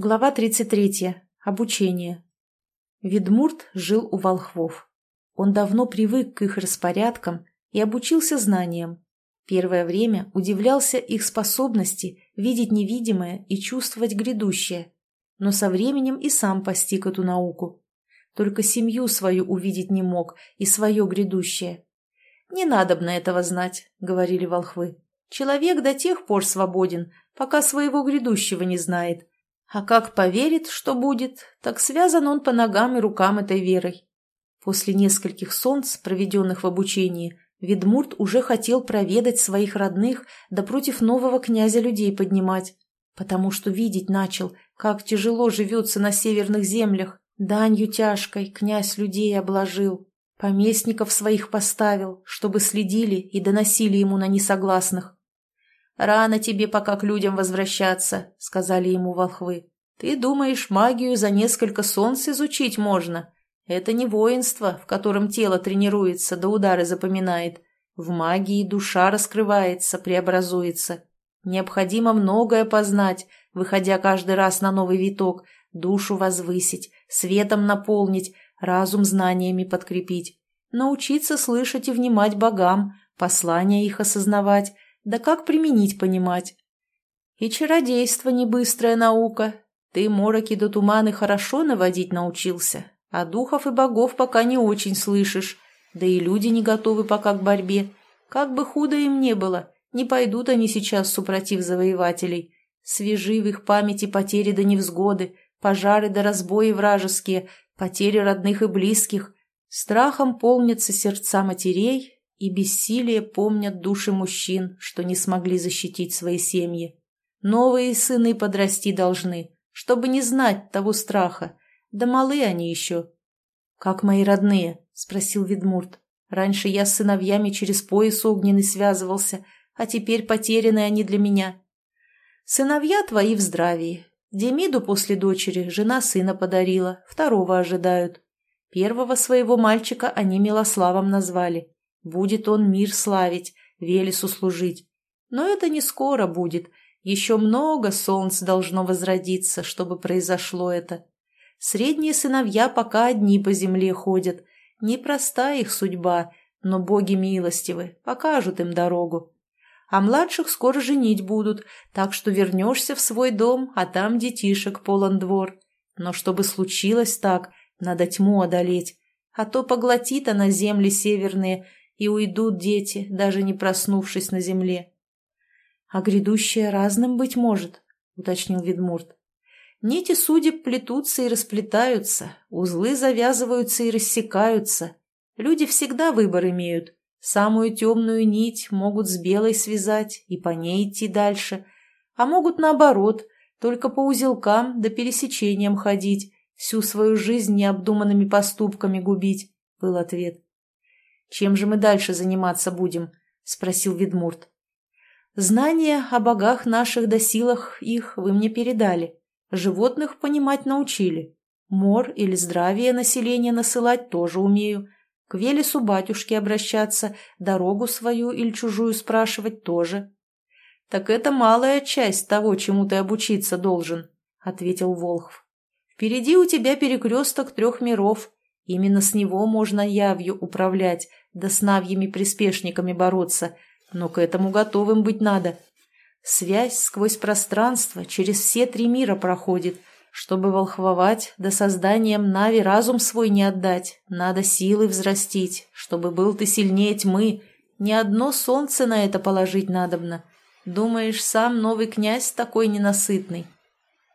Глава 33. Обучение. Ведмурт жил у волхвов. Он давно привык к их распорядкам и обучился знаниям. Первое время удивлялся их способности видеть невидимое и чувствовать грядущее, но со временем и сам постиг эту науку. Только семью свою увидеть не мог и свое грядущее. «Не надобно этого знать», — говорили волхвы. «Человек до тех пор свободен, пока своего грядущего не знает» А как поверит, что будет, так связан он по ногам и рукам этой верой. После нескольких солнц, проведенных в обучении, Ведмурт уже хотел проведать своих родных, да против нового князя людей поднимать, потому что видеть начал, как тяжело живется на северных землях. Данью тяжкой князь людей обложил, поместников своих поставил, чтобы следили и доносили ему на несогласных. «Рано тебе пока к людям возвращаться», — сказали ему волхвы. «Ты думаешь, магию за несколько солнц изучить можно? Это не воинство, в котором тело тренируется да удары запоминает. В магии душа раскрывается, преобразуется. Необходимо многое познать, выходя каждый раз на новый виток, душу возвысить, светом наполнить, разум знаниями подкрепить, научиться слышать и внимать богам, послания их осознавать, да как применить понимать? И чародейство не быстрая наука. Ты мороки да туманы хорошо наводить научился, а духов и богов пока не очень слышишь. Да и люди не готовы пока к борьбе. Как бы худо им не было, не пойдут они сейчас супротив завоевателей. Свежи в их памяти потери да невзгоды, пожары да разбои вражеские, потери родных и близких. Страхом полнятся сердца матерей и бессилие помнят души мужчин, что не смогли защитить свои семьи. Новые сыны подрасти должны, чтобы не знать того страха. Да малы они еще. — Как мои родные? — спросил Ведмурт. — Раньше я с сыновьями через пояс огненный связывался, а теперь потеряны они для меня. — Сыновья твои в здравии. Демиду после дочери жена сына подарила, второго ожидают. Первого своего мальчика они Милославом назвали. Будет он мир славить, Велесу служить. Но это не скоро будет. Еще много солнц должно возродиться, чтобы произошло это. Средние сыновья пока одни по земле ходят. Непроста их судьба, но боги милостивы, покажут им дорогу. А младших скоро женить будут, так что вернешься в свой дом, а там детишек полон двор. Но чтобы случилось так, надо тьму одолеть, а то поглотит она земли северные, и уйдут дети, даже не проснувшись на земле. — А грядущее разным быть может, — уточнил Ведмурт. — Нити судеб плетутся и расплетаются, узлы завязываются и рассекаются. Люди всегда выбор имеют. Самую темную нить могут с белой связать и по ней идти дальше, а могут наоборот, только по узелкам да пересечениям ходить, всю свою жизнь необдуманными поступками губить, — был ответ. «Чем же мы дальше заниматься будем?» — спросил Ведмурт. «Знания о богах наших да силах их вы мне передали. Животных понимать научили. Мор или здравие населения насылать тоже умею. К Велесу батюшке обращаться, дорогу свою или чужую спрашивать тоже». «Так это малая часть того, чему ты обучиться должен», — ответил Волхв. «Впереди у тебя перекресток трех миров. Именно с него можно явью управлять, да с навьими приспешниками бороться, но к этому готовым быть надо. Связь сквозь пространство через все три мира проходит. Чтобы волхвовать, да созданием Нави разум свой не отдать, надо силы взрастить, чтобы был ты сильнее тьмы. Ни одно солнце на это положить надобно. Думаешь, сам новый князь такой ненасытный?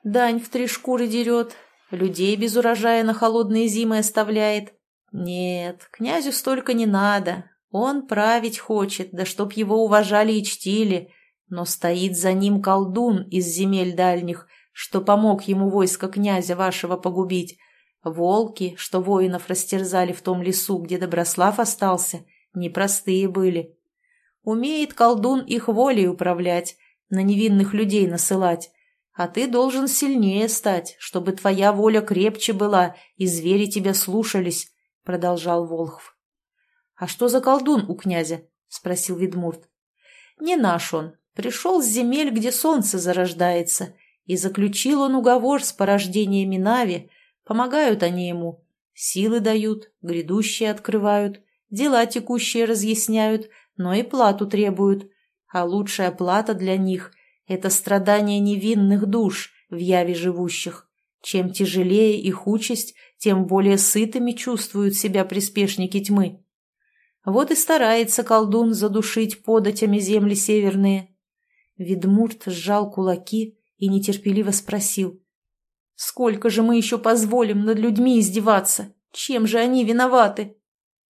Дань в три шкуры дерет, людей без урожая на холодные зимы оставляет, нет, князю столько не надо. Он править хочет, да чтоб его уважали и чтили. Но стоит за ним колдун из земель дальних, что помог ему войско князя вашего погубить. Волки, что воинов растерзали в том лесу, где Доброслав остался, непростые были. Умеет колдун их волей управлять, на невинных людей насылать. А ты должен сильнее стать, чтобы твоя воля крепче была и звери тебя слушались. — продолжал Волхв. «А что за колдун у князя?» — спросил Ведмурт. «Не наш он. Пришел с земель, где солнце зарождается, И заключил он уговор с порождениями Нави, помогают они ему, силы дают, грядущие открывают, дела текущие разъясняют, но и плату требуют. А лучшая плата для них – это страдание невинных душ в яве живущих. Чем тяжелее их участь, тем более сытыми чувствуют себя приспешники тьмы. Вот и старается колдун задушить податями земли северные. Ведмурт сжал кулаки и нетерпеливо спросил. «Сколько же мы еще позволим над людьми издеваться? Чем же они виноваты?»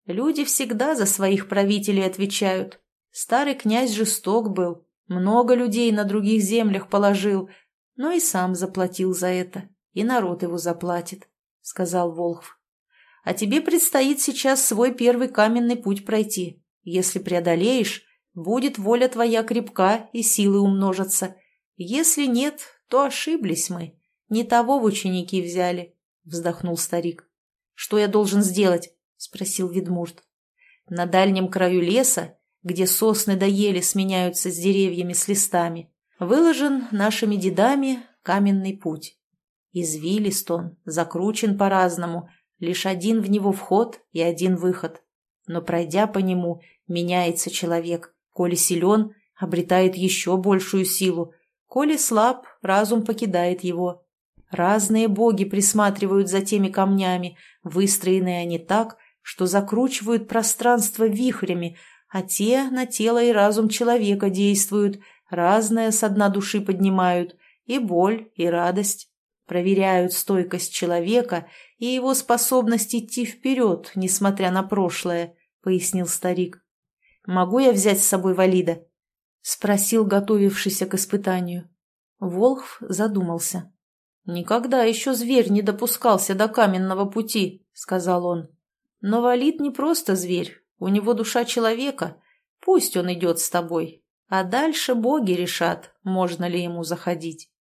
Люди всегда за своих правителей отвечают. Старый князь жесток был, много людей на других землях положил, но и сам заплатил за это, и народ его заплатит, — сказал Волхв. А тебе предстоит сейчас свой первый каменный путь пройти. Если преодолеешь, будет воля твоя крепка и силы умножатся. Если нет, то ошиблись мы. Не того в ученики взяли, — вздохнул старик. — Что я должен сделать? — спросил Ведмурт. — На дальнем краю леса, где сосны да ели сменяются с деревьями с листами, выложен нашими дедами каменный путь. Извилист он, закручен по-разному — Лишь один в него вход и один выход. Но пройдя по нему, меняется человек. Коли силен, обретает еще большую силу. Коли слаб, разум покидает его. Разные боги присматривают за теми камнями, выстроенные они так, что закручивают пространство вихрями, а те на тело и разум человека действуют, разное со дна души поднимают, и боль, и радость проверяют стойкость человека и его способность идти вперед, несмотря на прошлое, — пояснил старик. — Могу я взять с собой валида? — спросил готовившийся к испытанию. Волхв задумался. — Никогда еще зверь не допускался до каменного пути, — сказал он. — Но валид не просто зверь, у него душа человека. Пусть он идет с тобой, а дальше боги решат, можно ли ему заходить.